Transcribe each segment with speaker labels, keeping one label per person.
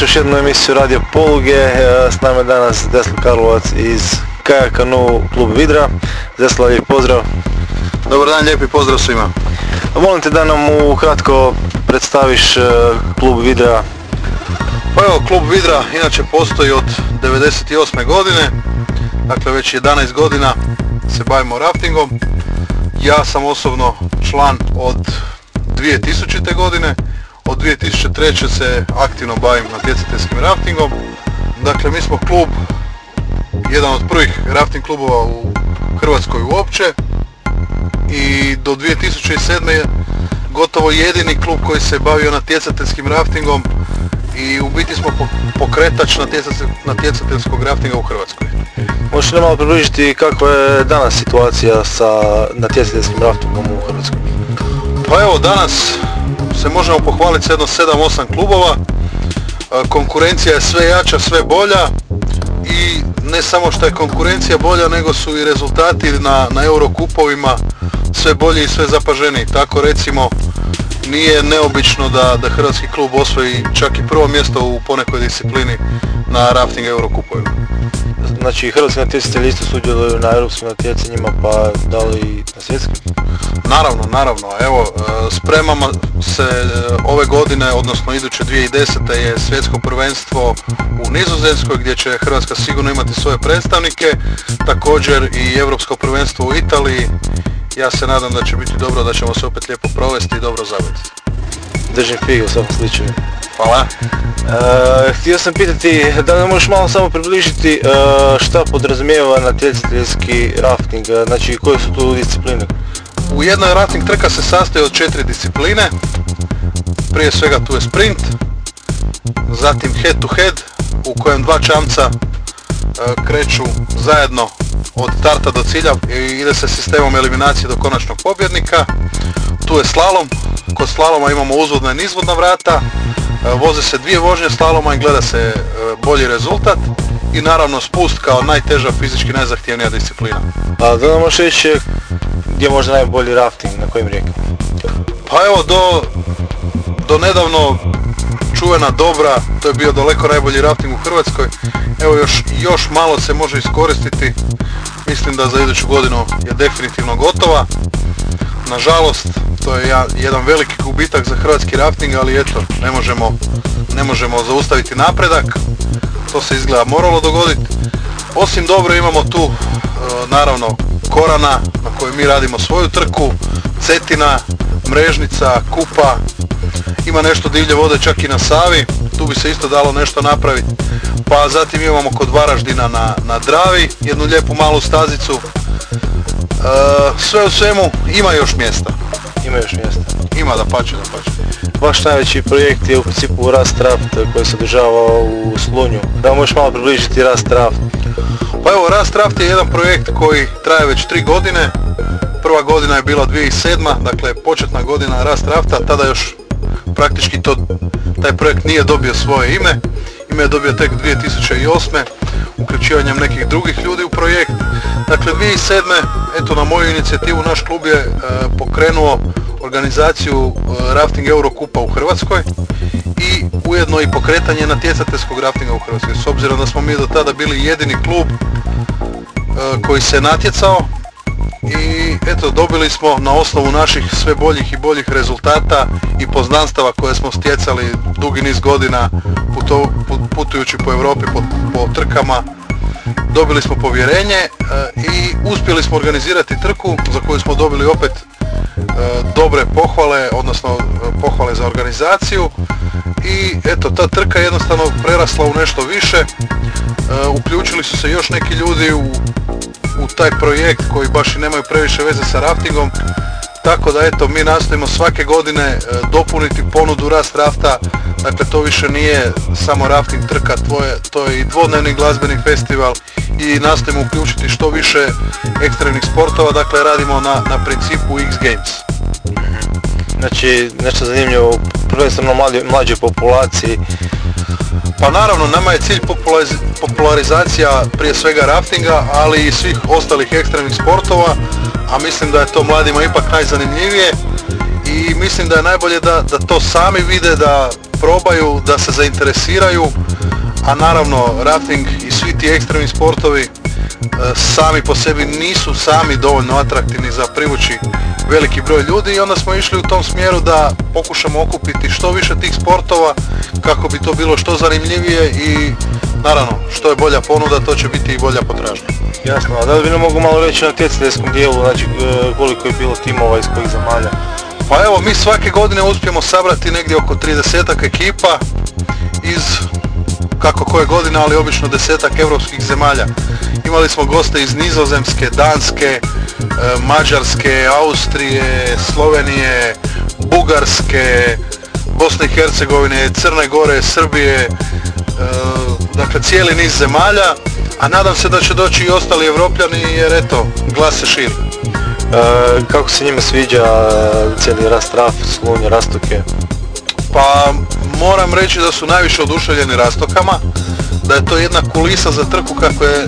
Speaker 1: U još jednu emisiju Radio Poluge. E, S nama je danas Deslo Karlovac iz Kajaka Nu klub Vidra. Deslo, lijep pozdrav.
Speaker 2: Dobar dan, lijepi pozdrav svima.
Speaker 1: Molim te da nam ukratko predstaviš e, klub Vidra.
Speaker 2: Pa evo, klub Vidra inače postoji od 98. godine, dakle već 11 godina se bavimo raftingom. Ja sam osobno član od 2000. godine, od 2003. se aktivno bavim natjecateljskim raftingom. Dakle, mi smo klub, jedan od prvih rafting klubova u Hrvatskoj uopće i do 2007. je gotovo jedini klub koji se bavio natjecateljskim raftingom i u biti smo po- pokretač natjecatelj- natjecateljskog raftinga u Hrvatskoj.
Speaker 1: Možeš li malo približiti kakva je danas situacija sa natjecateljskim raftingom u Hrvatskoj?
Speaker 2: Pa evo danas se možemo pohvaliti sa jedno 7-8 klubova. E, Konkurencija je sve jača, sve bolja i ne samo što je konkurencija bolja nego su i rezultati na, na Eurokupovima sve bolji i sve zapaženiji. Tako recimo nije neobično da, da hrvatski klub osvoji čak i prvo mjesto u ponekoj disciplini na rafting Eurokupovima.
Speaker 1: Znači, hrvatski natjecatelji isto sudjeluju na europskim natjecanjima, pa da li na svjetskim?
Speaker 2: Naravno, naravno. Evo, e, spremamo se e, ove godine, odnosno iduće 2010. je svjetsko prvenstvo u Nizozemskoj gdje će Hrvatska sigurno imati svoje predstavnike. Također i Europsko prvenstvo u Italiji. Ja se nadam da će biti dobro, da ćemo se opet lijepo provesti i dobro zabiti.
Speaker 1: Držim fige u svakom slučaju.
Speaker 2: Hvala.
Speaker 1: E, htio sam pitati da li možeš malo samo približiti e, šta podrazumijeva natjecateljski rafting, e, znači koje su tu discipline?
Speaker 2: U jednoj rafting trka se sastoji od četiri discipline. Prije svega tu je sprint, zatim head to head u kojem dva čamca e, kreću zajedno od starta do cilja i ide se sistemom eliminacije do konačnog pobjednika. Tu je slalom, kod slaloma imamo uzvodna i nizvodna vrata, e, voze se dvije vožnje slaloma i gleda se e, bolji rezultat i naravno spust kao najteža fizički najzahtjevnija disciplina.
Speaker 1: A da nam možeš reći e, gdje je možda najbolji rafting, na kojim rijekama?
Speaker 2: Pa evo do, do nedavno čuvena dobra, to je bio daleko najbolji rafting u Hrvatskoj. Evo još, još malo se može iskoristiti. Mislim da za iduću godinu je definitivno gotova. Nažalost, to je jedan veliki gubitak za hrvatski rafting, ali eto, ne možemo, ne možemo zaustaviti napredak. To se izgleda moralo dogoditi. Osim dobro imamo tu e, naravno Korana na kojoj mi radimo svoju trku, Cetina, Mrežnica, Kupa, ima nešto divlje vode čak i na Savi, tu bi se isto dalo nešto napraviti. Pa zatim imamo kod Varaždina na, na Dravi jednu lijepu malu stazicu. E, sve u svemu ima još mjesta.
Speaker 1: Ima još mjesta.
Speaker 2: Ima da pače, da pače.
Speaker 1: Vaš najveći projekt je u principu Rast Raft koji se održava u Slunju. Da možeš malo približiti Rast Raft.
Speaker 2: Pa evo, Rast Raft je jedan projekt koji traje već tri godine. Prva godina je bila 2007. Dakle, početna godina Rast Rafta. Tada još praktički to, taj projekt nije dobio svoje ime. Ime je dobio tek 2008. uključivanjem nekih drugih ljudi u projekt. Dakle, 2007. eto na moju inicijativu naš klub je e, pokrenuo organizaciju e, Rafting Eurokupa u Hrvatskoj i ujedno i pokretanje natjecateljskog raftinga u Hrvatskoj. S obzirom da smo mi do tada bili jedini klub e, koji se natjecao i eto dobili smo na osnovu naših sve boljih i boljih rezultata i poznanstava koje smo stjecali dugi niz godina puto- put- putujući po Europi po, po trkama dobili smo povjerenje e, i uspjeli smo organizirati trku za koju smo dobili opet e, dobre pohvale, odnosno e, pohvale za organizaciju i eto ta trka je jednostavno prerasla u nešto više. Uključili su se još neki ljudi u, u taj projekt koji baš i nemaju previše veze sa raftingom. Tako da eto mi nastojimo svake godine e, dopuniti ponudu rast rafta. Dakle to više nije samo rafting trka, tvoje, to je i dvodnevni glazbeni festival i nastojimo uključiti što više ekstremnih sportova, dakle radimo na, na principu X Games.
Speaker 1: Znači nešto zanimljivo, prvenstveno mlađoj, mlađoj populaciji.
Speaker 2: Pa naravno, nama je cilj populariz- popularizacija prije svega raftinga, ali i svih ostalih ekstremnih sportova, a mislim da je to mladima ipak najzanimljivije i mislim da je najbolje da, da to sami vide, da probaju, da se zainteresiraju, a naravno rafting i svi ti ekstremni sportovi E, sami po sebi nisu sami dovoljno atraktivni za privući veliki broj ljudi i onda smo išli u tom smjeru da pokušamo okupiti što više tih sportova kako bi to bilo što zanimljivije i naravno što je bolja ponuda to će biti i bolja potražnja.
Speaker 1: Jasno, a da li bi nam mogu malo reći na tjecateljskom dijelu, znači e, koliko je bilo timova iz kojih zemalja?
Speaker 2: Pa evo, mi svake godine uspijemo sabrati negdje oko 30 ekipa iz kako koje godine, ali obično desetak europskih zemalja. Imali smo goste iz Nizozemske, Danske, e, Mađarske, Austrije, Slovenije, Bugarske, Bosne i Hercegovine, Crne Gore, Srbije, e, dakle cijeli niz zemalja, a nadam se da će doći i ostali evropljani jer eto, glas se širi.
Speaker 1: E, kako se njima sviđa cijeli rast raf, slunje, rastoke?
Speaker 2: Pa moram reći da su najviše oduševljeni rastokama, da je to jedna kulisa za trku kako je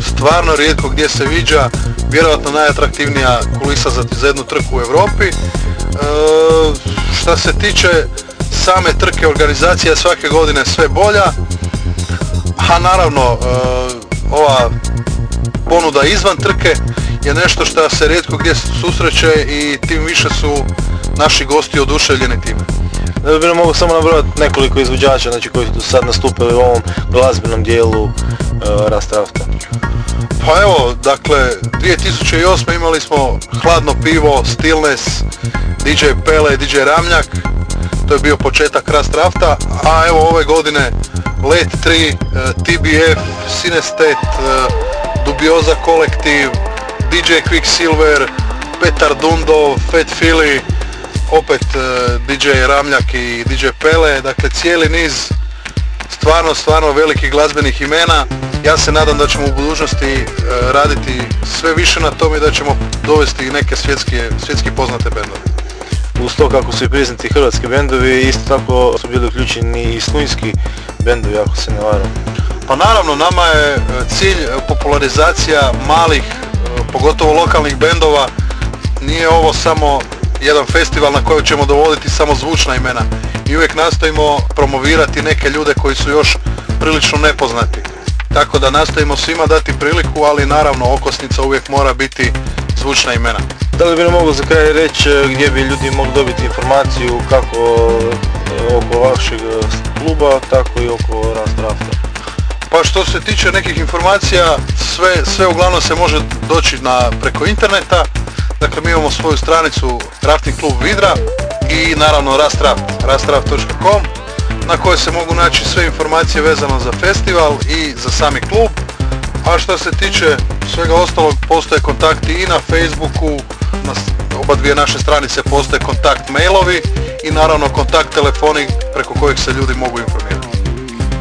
Speaker 2: stvarno rijetko gdje se viđa, vjerojatno najatraktivnija kulisa za, za jednu trku u Europi. E, šta se tiče same trke, organizacija svake godine sve bolja, a naravno e, ova ponuda izvan trke je nešto što se rijetko gdje susreće i tim više su naši gosti oduševljeni time.
Speaker 1: Da bi nam mogu samo nabrojati nekoliko izvođača znači, koji su sad nastupili u ovom glazbenom dijelu uh, Rastrafta.
Speaker 2: Pa evo, dakle, 2008. imali smo hladno pivo, Stillness, DJ Pele, DJ Ramljak, to je bio početak Rastrafta, a evo ove godine Let 3, uh, TBF, Sinestet, uh, Dubioza Kolektiv, DJ Quicksilver, Petar Dundo, Fat Philly, opet e, DJ Ramljak i DJ Pele, dakle cijeli niz stvarno, stvarno velikih glazbenih imena. Ja se nadam da ćemo u budućnosti raditi sve više na tome i da ćemo dovesti neke svjetske, svjetski poznate bendove.
Speaker 1: Uz to kako su i priznati hrvatski bendovi, isto tako su bili uključeni i slunjski bendovi, ako se ne varam.
Speaker 2: Pa naravno, nama je e, cilj popularizacija malih, pogotovo lokalnih bendova. Nije ovo samo jedan festival na kojem ćemo dovoditi samo zvučna imena i uvijek nastojimo promovirati neke ljude koji su još prilično nepoznati. Tako da nastojimo svima dati priliku, ali naravno okosnica uvijek mora biti zvučna imena.
Speaker 1: Da li bi nam za kraj reći e, gdje bi ljudi mogli dobiti informaciju kako e, oko vašeg e, kluba, tako i oko Rastrafta?
Speaker 2: Pa što se tiče nekih informacija, sve, sve uglavnom se može doći na, preko interneta. Dakle, mi imamo svoju stranicu Rafting Klub Vidra i naravno rastraft, rastraft.com na kojoj se mogu naći sve informacije vezano za festival i za sami klub. A što se tiče svega ostalog, postoje kontakti i na Facebooku, na oba dvije naše stranice postoje kontakt mailovi i naravno kontakt telefoni preko kojeg se ljudi mogu informirati.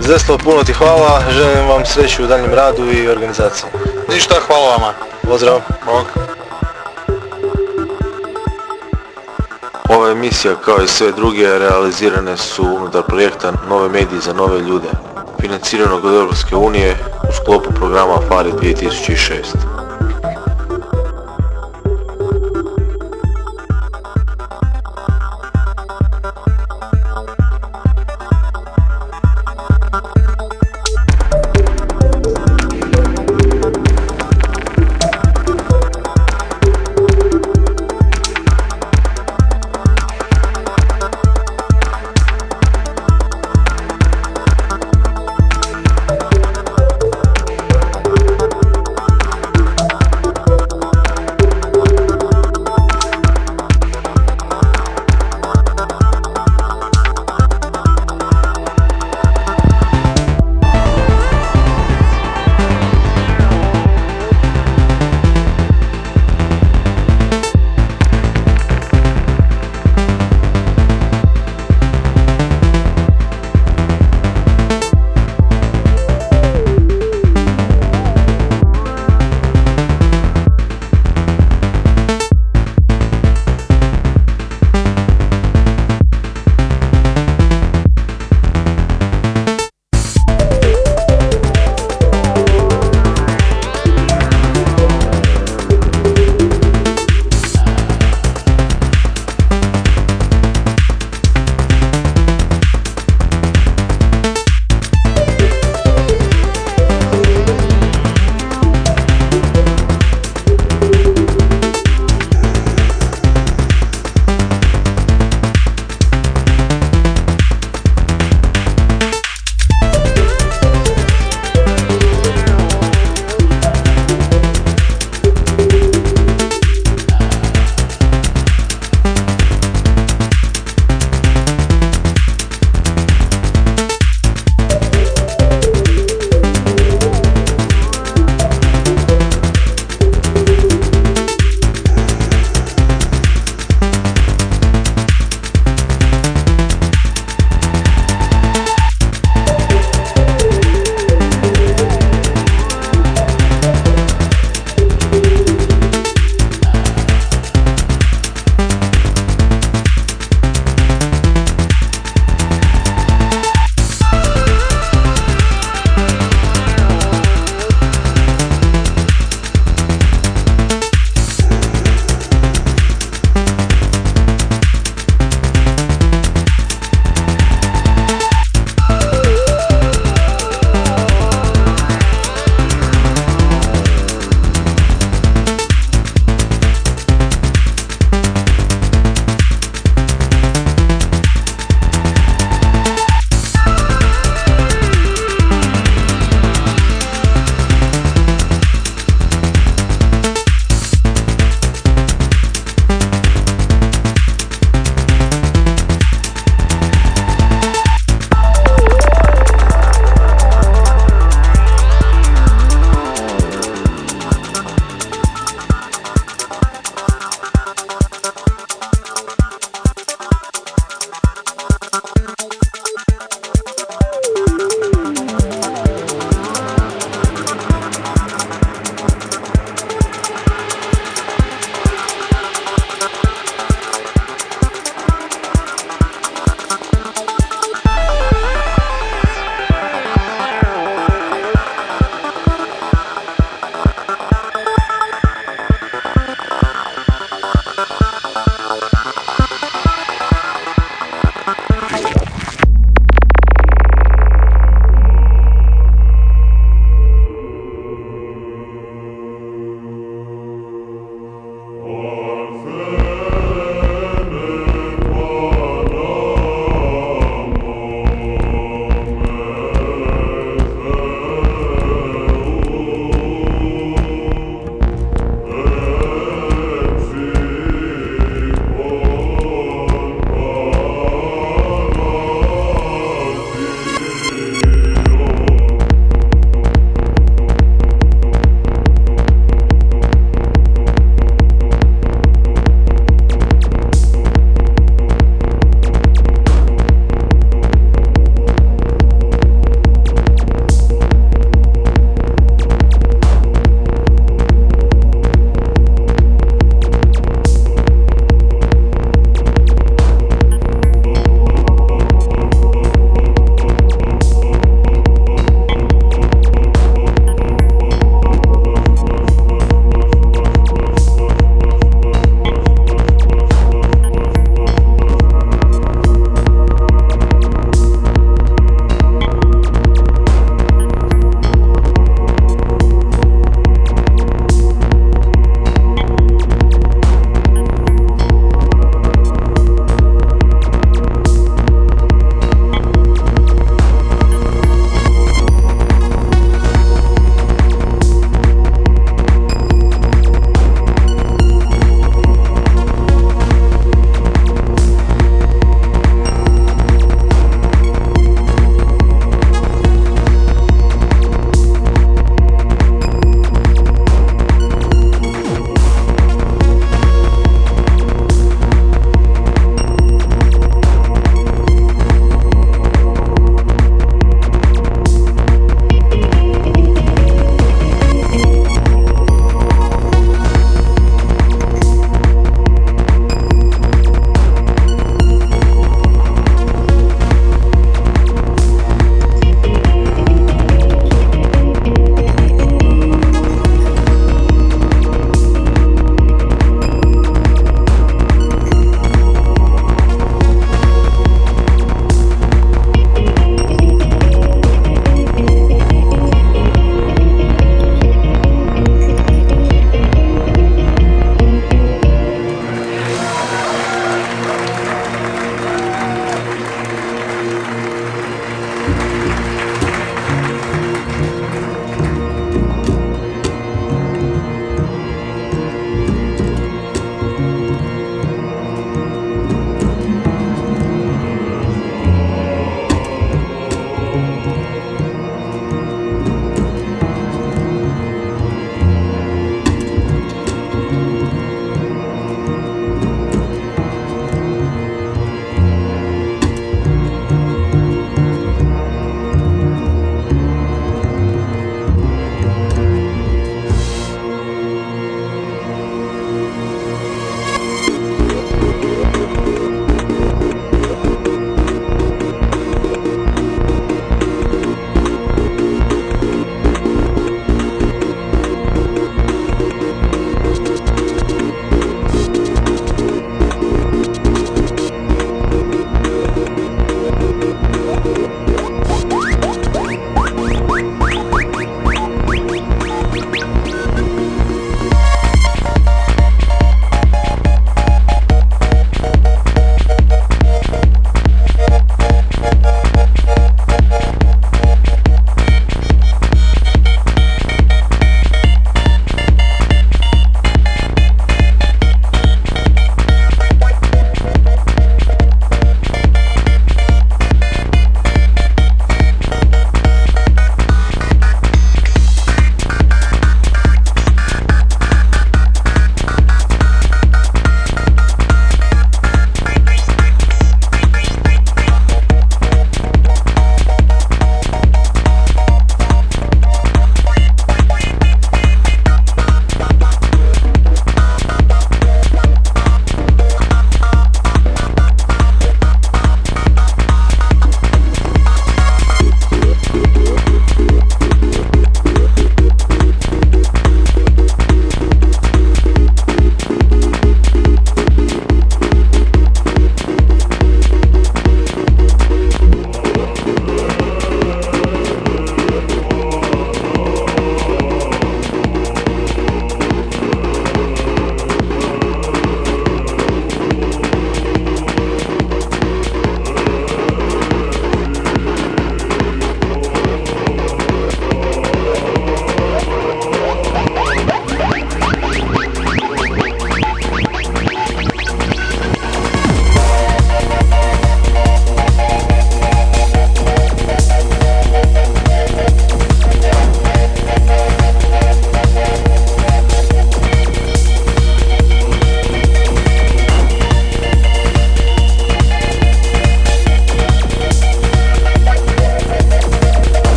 Speaker 1: Zeslav, puno ti hvala, želim vam sreću u daljem radu i organizaciji.
Speaker 2: Ništa, hvala vama.
Speaker 1: Pozdrav.
Speaker 2: Bog.
Speaker 1: Ova emisija kao i sve druge realizirane su unutar projekta Nove medije za nove ljude, financiranog od Europske unije u sklopu programa FARI 2006.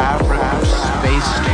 Speaker 3: Space